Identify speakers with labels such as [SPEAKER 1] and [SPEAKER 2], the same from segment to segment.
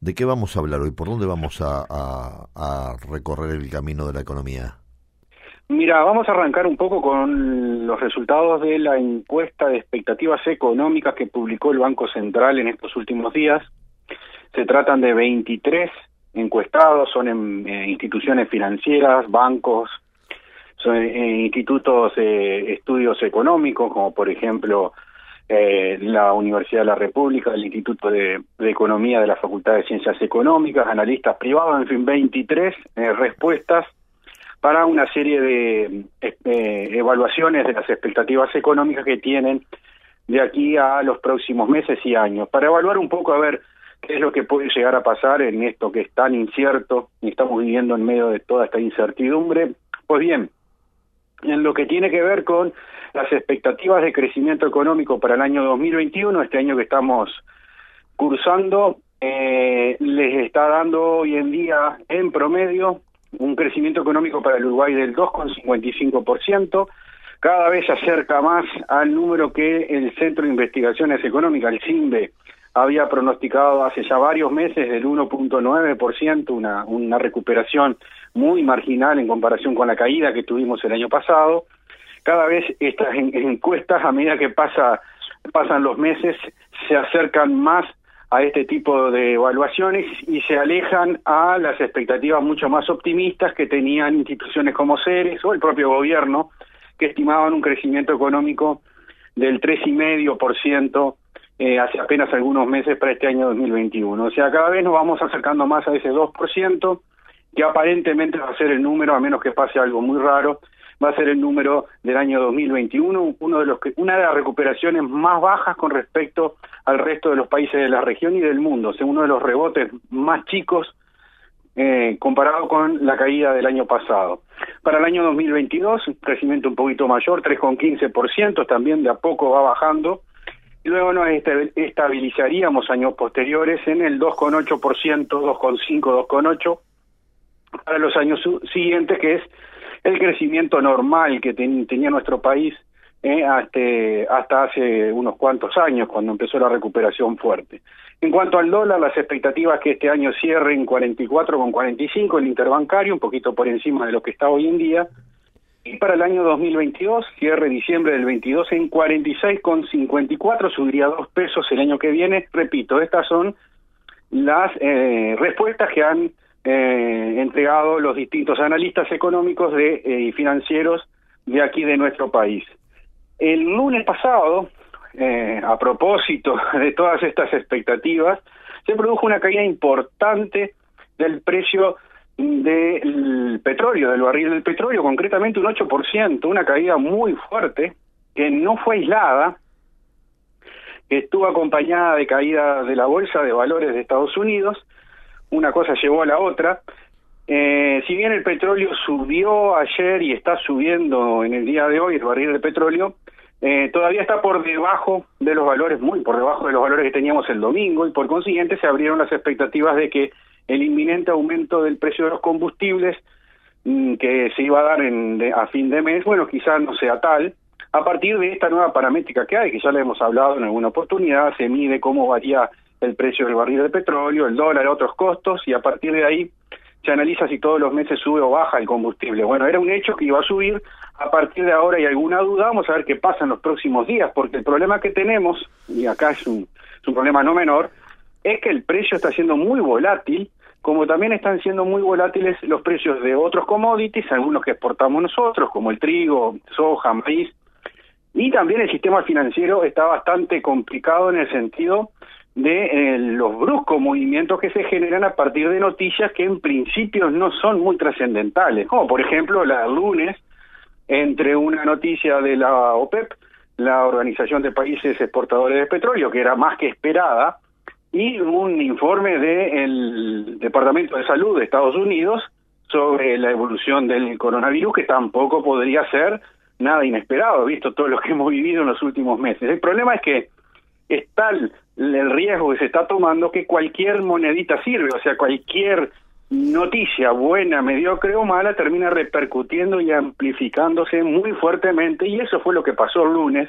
[SPEAKER 1] ¿De qué vamos a hablar hoy? ¿Por dónde vamos a, recorrer el camino de la economía?
[SPEAKER 2] Mira, vamos a arrancar un poco con los resultados de la encuesta de expectativas económicas que publicó el Banco Central en estos últimos días. Se tratan de 23 encuestados, son en, instituciones financieras, bancos, son en institutos de estudios económicos, como por ejemplo eh, la Universidad de la República, el Instituto de, Economía de la Facultad de Ciencias Económicas, analistas privados, en fin, 23 eh, respuestas para una serie de eh, evaluaciones de las expectativas económicas que tienen de aquí a los próximos meses y años, para evaluar un poco a ver qué es lo que puede llegar a pasar en esto que es tan incierto y estamos viviendo en medio de toda esta incertidumbre. Pues bien, en lo que tiene que ver con las expectativas de crecimiento económico para el año 2021, este año que estamos cursando, eh, les está dando hoy en día en promedio un crecimiento económico para el Uruguay del 2,55%, cada vez se acerca más al número que el Centro de Investigaciones Económicas, el CIMBE, había pronosticado hace ya varios meses del 1.9%, una, una recuperación muy marginal en comparación con la caída que tuvimos el año pasado. Cada vez estas encuestas, a medida que pasa, pasan los meses, se acercan más a este tipo de evaluaciones y se alejan a las expectativas mucho más optimistas que tenían instituciones como Ceres o el propio gobierno, que estimaban un crecimiento económico del 3,5% eh, hace apenas algunos meses para este año 2021. O sea, cada vez nos vamos acercando más a ese 2%, que aparentemente va a ser el número, a menos que pase algo muy raro, va a ser el número del año 2021, uno de los que, una de las recuperaciones más bajas con respecto al resto de los países de la región y del mundo, o sea, uno de los rebotes más chicos eh, comparado con la caída del año pasado. Para el año 2022, un crecimiento un poquito mayor, 3,15%, también de a poco va bajando, luego nos estabilizaríamos años posteriores en el 2,8%, 2,5, 2,8% para los años siguientes, que es el crecimiento normal que tenía nuestro país eh, hasta, hasta hace unos cuantos años, cuando empezó la recuperación fuerte. En cuanto al dólar, las expectativas que este año cierre en 44,45 el interbancario, un poquito por encima de lo que está hoy en día, y para el año 2022, cierre diciembre del 22 en 46,54, subiría dos pesos el año que viene. Repito, estas son las eh, respuestas que han eh, entregado los distintos analistas económicos de, eh, y financieros de aquí de nuestro país. El lunes pasado, a propósito de todas estas expectativas, se produjo una caída importante del precio del petróleo, del barril del petróleo, concretamente un 8%, una caída muy fuerte que no fue aislada, que estuvo acompañada de caída de la bolsa de valores de Estados Unidos, una cosa llevó a la otra. Eh, si bien el petróleo subió ayer y está subiendo en el día de hoy, el barril de petróleo, eh, todavía está por debajo de los valores, muy por debajo de los valores que teníamos el domingo, y por consiguiente se abrieron las expectativas de que el inminente aumento del precio de los combustibles mm, que se iba a dar en, a fin de mes, bueno, quizás no sea tal, a partir de esta nueva paramétrica que hay, que ya le hemos hablado en alguna oportunidad, se mide cómo varía el precio del barril de petróleo, el dólar, otros costos, y a partir de ahí se analiza si todos los meses sube o baja el combustible. Bueno, era un hecho que iba a subir, a partir de ahora hay alguna duda, vamos a ver qué pasa en los próximos días, porque el problema que tenemos, y acá es un, es un problema no menor, es que el precio está siendo muy volátil, como también están siendo muy volátiles los precios de otros commodities, algunos que exportamos nosotros, como el trigo, soja, maíz, y también el sistema financiero está bastante complicado en el sentido de eh, los bruscos movimientos que se generan a partir de noticias que en principio no son muy trascendentales, como por ejemplo la lunes, entre una noticia de la OPEP, la Organización de Países Exportadores de Petróleo, que era más que esperada, y un informe del Departamento de Salud de Estados Unidos sobre la evolución del coronavirus, que tampoco podría ser nada inesperado, visto todo lo que hemos vivido en los últimos meses. El problema es que es tal el riesgo que se está tomando que cualquier monedita sirve, o sea, cualquier noticia buena, mediocre o mala termina repercutiendo y amplificándose muy fuertemente y eso fue lo que pasó el lunes.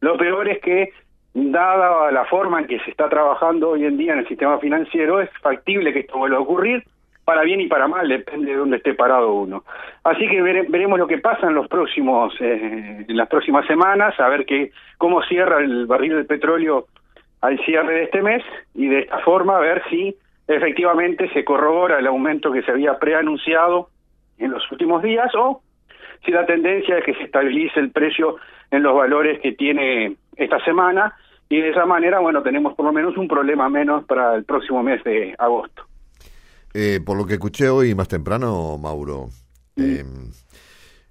[SPEAKER 2] Lo peor es que, dada la forma en que se está trabajando hoy en día en el sistema financiero, es factible que esto vuelva a ocurrir para bien y para mal, depende de dónde esté parado uno. Así que veremos lo que pasa en los próximos, eh, en las próximas semanas, a ver que, cómo cierra el barril de petróleo al cierre de este mes y de esta forma ver si efectivamente se corrobora el aumento que se había preanunciado en los últimos días o si la tendencia es que se estabilice el precio en los valores que tiene esta semana y de esa manera, bueno, tenemos por lo menos un problema menos para el próximo mes de agosto.
[SPEAKER 1] Eh, por lo que escuché hoy más temprano, Mauro, eh,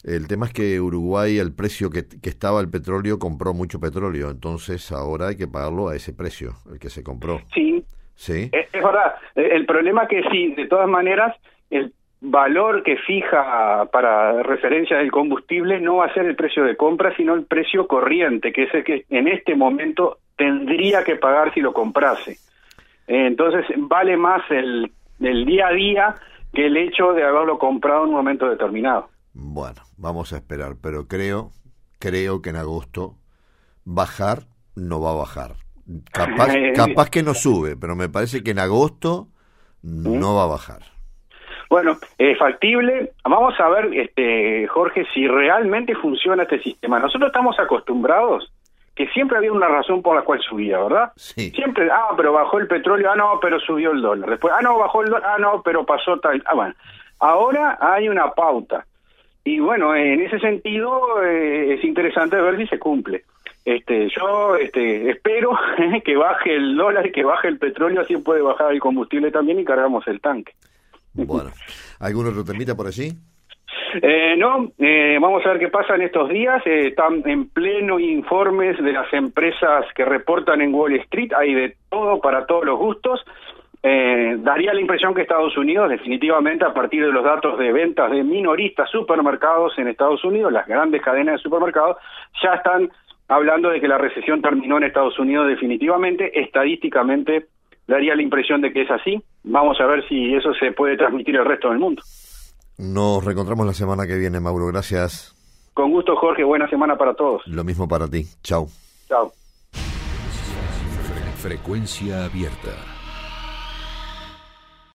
[SPEAKER 1] el tema es que Uruguay, al precio que, estaba el petróleo, compró mucho petróleo, entonces ahora hay que pagarlo a ese precio, el que se compró.
[SPEAKER 2] Sí. Sí. Es, verdad. El problema que sí, de todas maneras, el valor que fija para referencia del combustible no va a ser el precio de compra, sino el precio corriente, que es el que en este momento tendría que pagar si lo comprase. Entonces, vale más el, el día a día que el hecho de haberlo comprado en un momento determinado.
[SPEAKER 1] Bueno, vamos a esperar, pero creo, creo que en agosto bajar no va a bajar. Capaz, capaz que no sube, pero me parece que en agosto no va a bajar.
[SPEAKER 2] Bueno, es factible. Vamos a ver, este Jorge, si realmente funciona este sistema. Nosotros estamos acostumbrados que siempre había una razón por la cual subía, ¿verdad?
[SPEAKER 1] Sí.
[SPEAKER 2] Siempre, ah, pero bajó el petróleo, ah, no, pero subió el dólar. Después, ah, no, bajó el dólar, ah, no, pero pasó tal. Ah, bueno. Ahora hay una pauta. Y bueno, en ese sentido eh, es interesante ver si se cumple. Este, yo este, espero que baje el dólar y que baje el petróleo, así puede bajar el combustible también y cargamos el tanque.
[SPEAKER 1] Bueno, ¿algún otro temita por allí?
[SPEAKER 2] Eh, no, eh, vamos a ver qué pasa en estos días. Eh, están en pleno informes de las empresas que reportan en Wall Street. Hay de todo para todos los gustos. Eh, daría la impresión que Estados Unidos, definitivamente, a partir de los datos de ventas de minoristas supermercados en Estados Unidos, las grandes cadenas de supermercados, ya están hablando de que la recesión terminó en Estados Unidos definitivamente. Estadísticamente daría la impresión de que es así. Vamos a ver si eso se puede transmitir al resto del mundo.
[SPEAKER 1] Nos reencontramos la semana que viene, Mauro. Gracias.
[SPEAKER 2] Con gusto, Jorge. Buena semana para todos.
[SPEAKER 1] Lo mismo para ti. Chao.
[SPEAKER 2] Chao.
[SPEAKER 3] Frecuencia abierta.